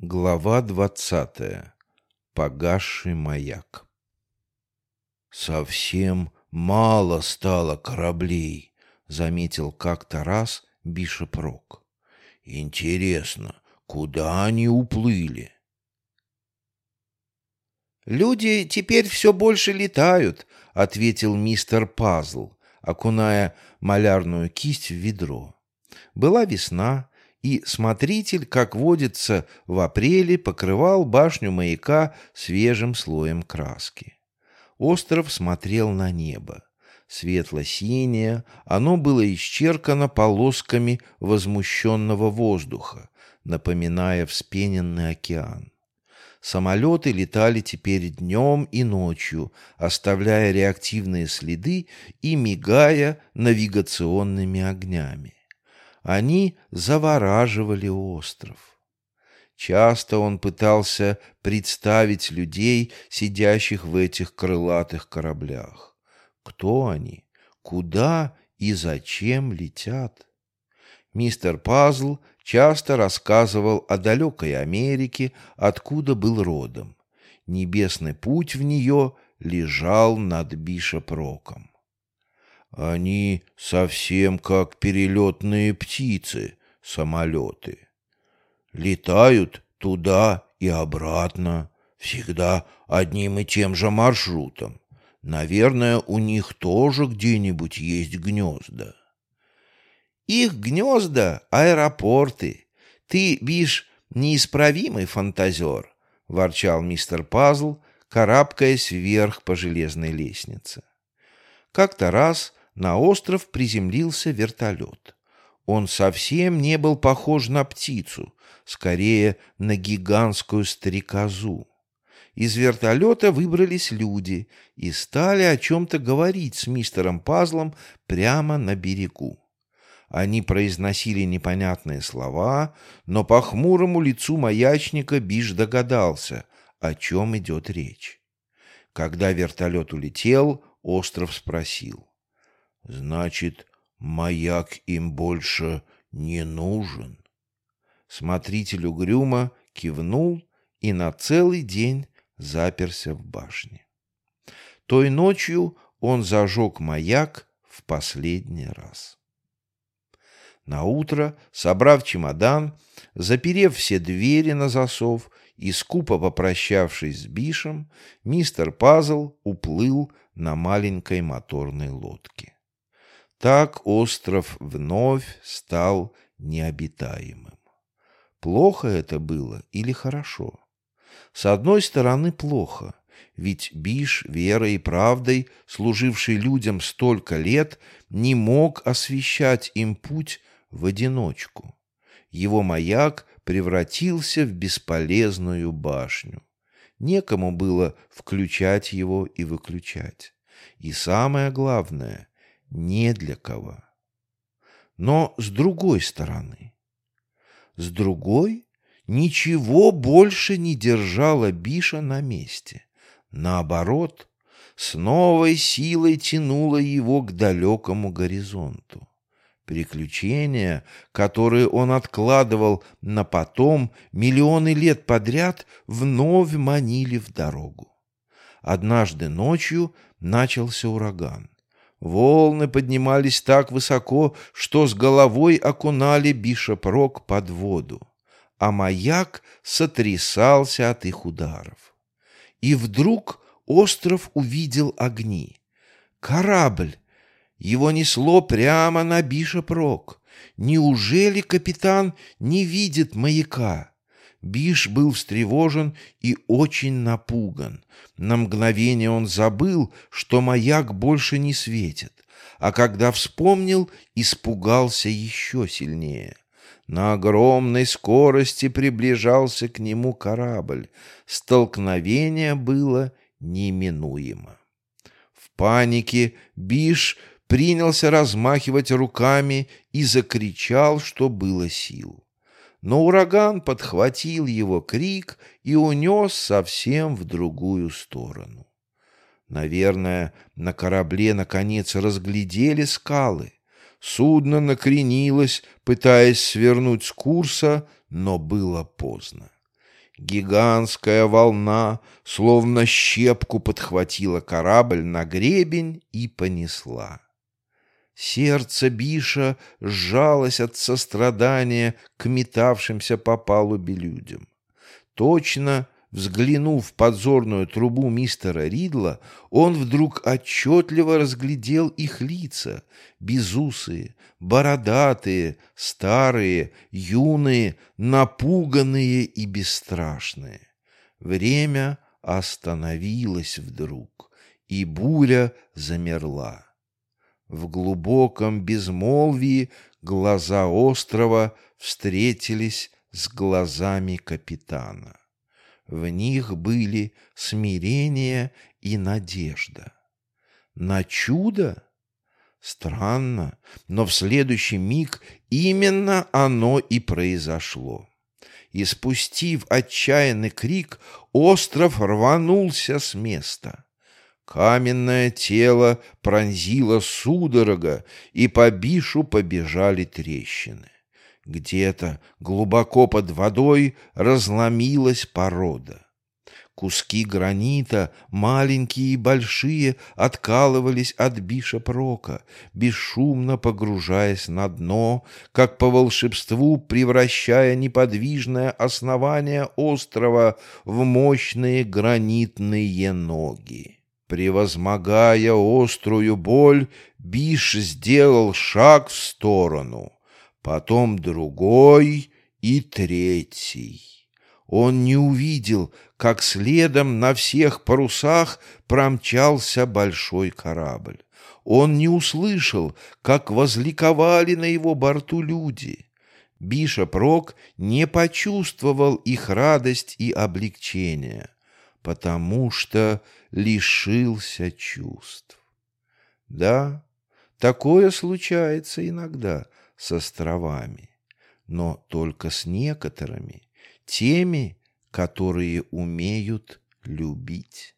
Глава двадцатая. Погасший маяк. «Совсем мало стало кораблей», — заметил как-то раз Бишоп Рок. «Интересно, куда они уплыли?» «Люди теперь все больше летают», — ответил мистер Пазл, окуная малярную кисть в ведро. Была весна, и смотритель, как водится, в апреле покрывал башню маяка свежим слоем краски. Остров смотрел на небо. Светло-синее, оно было исчеркано полосками возмущенного воздуха, напоминая вспененный океан. Самолеты летали теперь днем и ночью, оставляя реактивные следы и мигая навигационными огнями. Они завораживали остров. Часто он пытался представить людей, сидящих в этих крылатых кораблях. Кто они? Куда и зачем летят? Мистер Пазл часто рассказывал о далекой Америке, откуда был родом. Небесный путь в нее лежал над Бишоп-Роком. Они совсем как перелетные птицы, самолеты. Летают туда и обратно, всегда одним и тем же маршрутом. Наверное, у них тоже где-нибудь есть гнезда. Их гнезда — аэропорты. Ты, бишь, неисправимый фантазер, — ворчал мистер Пазл, карабкаясь вверх по железной лестнице. Как-то раз на остров приземлился вертолет. Он совсем не был похож на птицу, скорее на гигантскую стрекозу. Из вертолета выбрались люди и стали о чем-то говорить с мистером Пазлом прямо на берегу. Они произносили непонятные слова, но по хмурому лицу маячника Биш догадался, о чем идет речь. Когда вертолет улетел, остров спросил. Значит, маяк им больше не нужен. Смотритель угрюмо кивнул и на целый день заперся в башне. Той ночью он зажег маяк в последний раз. На утро, собрав чемодан, заперев все двери на засов и скупо попрощавшись с Бишем, мистер Пазл уплыл на маленькой моторной лодке. Так остров вновь стал необитаемым. Плохо это было или хорошо? С одной стороны, плохо, ведь Биш, верой и правдой, служивший людям столько лет, не мог освещать им путь в одиночку. Его маяк превратился в бесполезную башню. Некому было включать его и выключать. И самое главное, не для кого. Но с другой стороны, с другой, ничего больше не держало Биша на месте. Наоборот, с новой силой тянуло его к далекому горизонту. Приключения, которые он откладывал на потом миллионы лет подряд, вновь манили в дорогу. Однажды ночью начался ураган. Волны поднимались так высоко, что с головой окунали Бишоп-Рок под воду, а маяк сотрясался от их ударов. И вдруг остров увидел огни. Корабль! Его несло прямо на Бишоп-Рок. Неужели капитан не видит маяка? Биш был встревожен и очень напуган. На мгновение он забыл, что маяк больше не светит, а когда вспомнил, испугался еще сильнее. На огромной скорости приближался к нему корабль. Столкновение было неминуемо. В панике Биш принялся размахивать руками и закричал, что было сил но ураган подхватил его крик и унес совсем в другую сторону. Наверное, на корабле наконец разглядели скалы. Судно накренилось, пытаясь свернуть с курса, но было поздно. Гигантская волна, словно щепку, подхватила корабль на гребень и понесла. Сердце Биша сжалось от сострадания к метавшимся по палубе людям. Точно взглянув в подзорную трубу мистера Ридла, он вдруг отчетливо разглядел их лица, безусые, бородатые, старые, юные, напуганные и бесстрашные. Время остановилось вдруг, и буря замерла. В глубоком безмолвии глаза острова встретились с глазами капитана. В них были смирение и надежда. На чудо? Странно, но в следующий миг именно оно и произошло. И спустив отчаянный крик, остров рванулся с места. Каменное тело пронзило судорога, и по бишу побежали трещины. Где-то глубоко под водой разломилась порода. Куски гранита, маленькие и большие, откалывались от биша прока, бесшумно погружаясь на дно, как по волшебству превращая неподвижное основание острова в мощные гранитные ноги. Превозмогая острую боль, Биш сделал шаг в сторону, потом другой и третий. Он не увидел, как следом на всех парусах промчался большой корабль. Он не услышал, как возликовали на его борту люди. Бишоп Рок не почувствовал их радость и облегчение потому что лишился чувств. Да, такое случается иногда с островами, но только с некоторыми, теми, которые умеют любить.